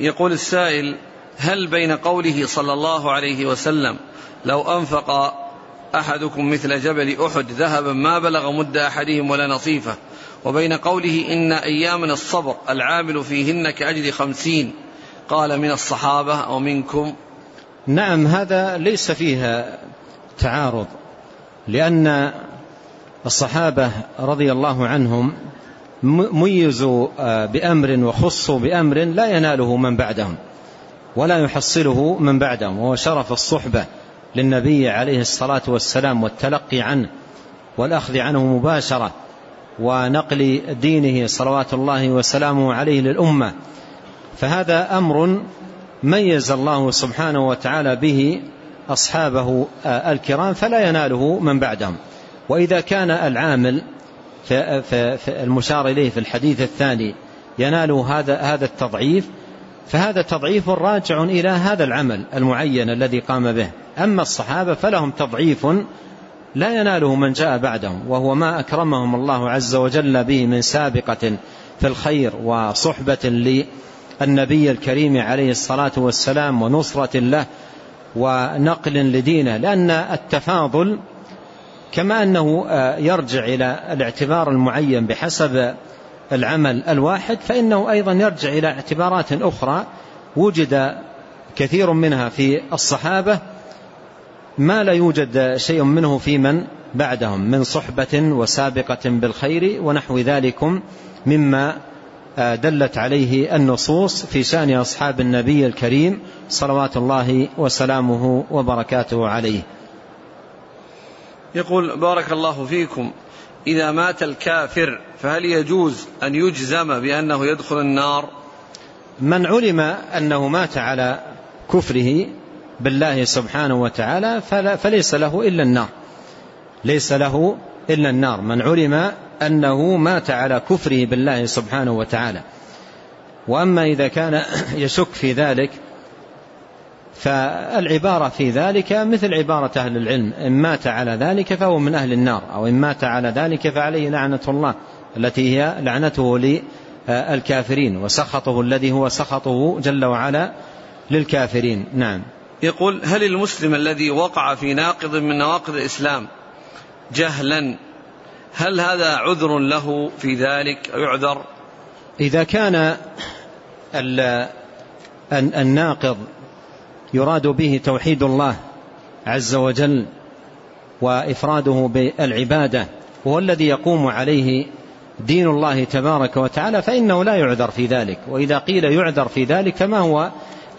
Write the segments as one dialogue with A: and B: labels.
A: يقول السائل هل بين قوله صلى الله عليه وسلم لو أنفق أحدكم مثل جبل أحد ذهبا ما بلغ مد أحدهم ولا نصيفة؟ وبين قوله إن أيامنا الصبر العامل فيهن كأجل خمسين قال من الصحابة أو منكم؟
B: نعم هذا ليس فيها تعارض لأن الصحابة رضي الله عنهم ميزوا بأمر وخصوا بأمر لا يناله من بعدهم ولا يحصله من بعدهم وهو شرف الصحبة للنبي عليه الصلاة والسلام والتلقي عنه والأخذ عنه مباشرة ونقل دينه صلوات الله وسلامه عليه للأمة. فهذا أمر ميز الله سبحانه وتعالى به أصحابه الكرام فلا يناله من بعدهم. وإذا كان العامل المشار إليه في الحديث الثاني. ينال هذا هذا التضعيف. فهذا تضعيف راجع إلى هذا العمل المعين الذي قام به. أما الصحابة فلهم تضعيف لا يناله من جاء بعدهم وهو ما أكرمهم الله عز وجل به من سابقة في الخير وصحبة للنبي الكريم عليه الصلاة والسلام ونصرة له ونقل لدينه. لأن التفاضل كما أنه يرجع إلى الاعتبار المعين بحسب العمل الواحد فإنه أيضا يرجع إلى اعتبارات أخرى وجد كثير منها في الصحابة ما لا يوجد شيء منه في من بعدهم من صحبة وسابقة بالخير ونحو ذلكم مما دلت عليه النصوص في شأن أصحاب النبي الكريم صلوات الله وسلامه وبركاته عليه.
A: يقول بارك الله فيكم. إذا مات الكافر فهل يجوز أن يجزم بأنه يدخل النار؟
B: من علم أنه مات على كفره بالله سبحانه وتعالى فليس له إلا النار. ليس له إلا النار. من علم أنه مات على كفره بالله سبحانه وتعالى. وأما إذا كان يشك في ذلك فالعبارة في ذلك مثل عبارة أهل العلم. إن مات على ذلك فهو من أهل النار. أو إن مات على ذلك فعليه لعنة الله التي هي لعنته للكافرين. وسخطه الذي هو سخطه جل وعلا للكافرين. نعم.
A: يقول هل المسلم الذي وقع في ناقض من نواقض الإسلام جهلا هل هذا عذر له في ذلك؟ يعذر.
B: إذا كان الناقض يراد به توحيد الله عز وجل وإفراده بالعبادة وهو الذي يقوم عليه دين الله تبارك وتعالى فإنه لا يعذر في ذلك. وإذا قيل يعذر في ذلك فما هو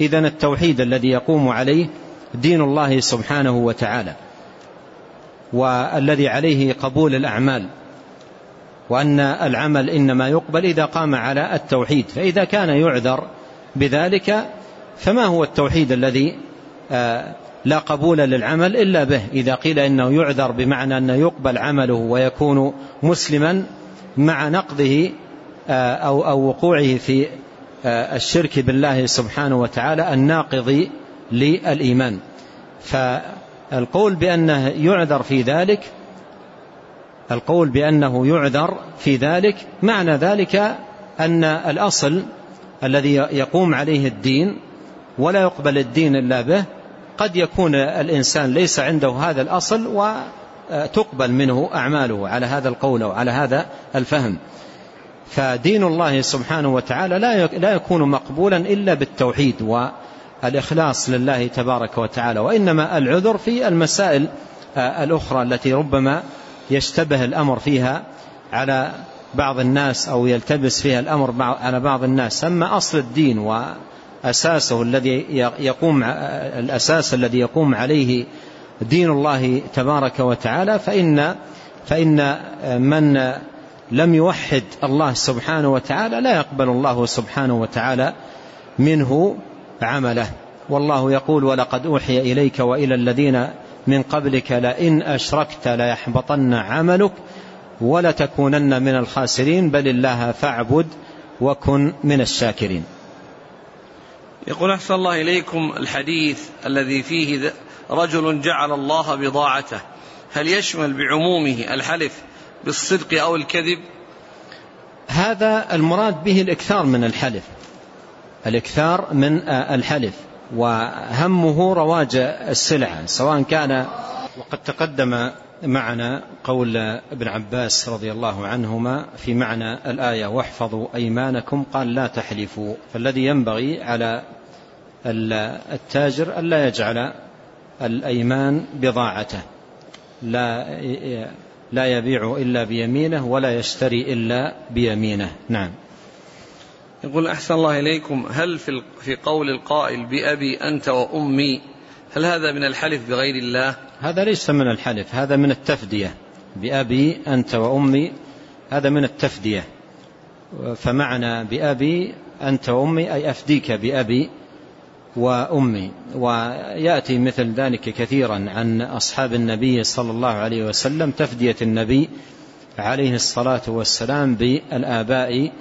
B: إذن التوحيد الذي يقوم عليه دين الله سبحانه وتعالى؟ والذي عليه قبول الأعمال وأن العمل إنما يقبل إذا قام على التوحيد. فإذا كان يعذر بذلك فما هو التوحيد الذي لا قبول للعمل إلا به؟ إذا قيل إنه يعذر بمعنى أنه يقبل عمله ويكون مسلما مع نقضه أو, أو وقوعه في الشرك بالله سبحانه وتعالى الناقض للإيمان. فالقول بأنه يعذر في ذلك القول بأنه يعذر في ذلك معنى ذلك أن الأصل الذي يقوم عليه الدين ولا يقبل الدين إلا به. قد يكون الإنسان ليس عنده هذا الأصل وتقبل منه أعماله على هذا القول أو على هذا الفهم. فدين الله سبحانه وتعالى لا يكون مقبولا إلا بالتوحيد والإخلاص لله تبارك وتعالى وإنما العذر في المسائل الأخرى التي ربما يشتبه الأمر فيها على بعض الناس أو يلتبس فيها الأمر على بعض الناس. أما أصل الدين وأساسه الذي يقوم الأساس الذي يقوم عليه دين الله تبارك وتعالى فإن فإن من لم يوحد الله سبحانه وتعالى لا يقبل الله سبحانه وتعالى منه عمله. والله يقول ولقد أوحي إليك وإلى الذين من قبلك لئن أشركت ليحبطن عملك ولتكونن من الخاسرين بل الله فاعبد وكن من الشاكرين.
A: يقول أحسن الله إليكم الحديث الذي فيه رجل جعل الله بضاعته. هل يشمل بعمومه الحلف بالصدق أو الكذب؟
B: هذا المراد به الإكثار من الحلف. الإكثار من الحلف. وهمه رواج السلعة سواء كان وقد تقدم معنا قول ابن عباس رضي الله عنهما في معنى الآية واحفظوا أيمانكم. قال لا تحلفوا فالذي ينبغي على التاجر ألا يجعل الأيمان بضاعته. لا لا يبيع إلا بيمينه ولا يشتري إلا بيمينه. نعم.
A: يقول أحسن الله إليكم هل في في قول القائل بأبي أنت وأمي هل هذا من الحلف بغير الله؟
B: هذا ليس من الحلف هذا من التفدية. بأبي أنت وأمي هذا من التفدية. فمعنى بأبي أنت وأمي أي أفديك بأبي وأمي. ويأتي مثل ذلك كثيرا عن أصحاب النبي صلى الله عليه وسلم تفدية النبي عليه الصلاة والسلام بالآباء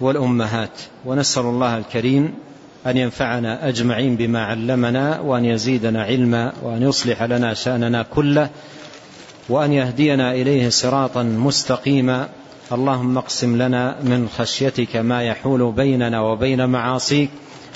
B: والأمهات. ونسأل الله الكريم أن ينفعنا أجمعين بما علمنا وأن يزيدنا علما وأن يصلح لنا شأننا كله وأن يهدينا إليه صراطا مستقيما. اللهم اقسم لنا من خشيتك ما يحول بيننا وبين معاصيك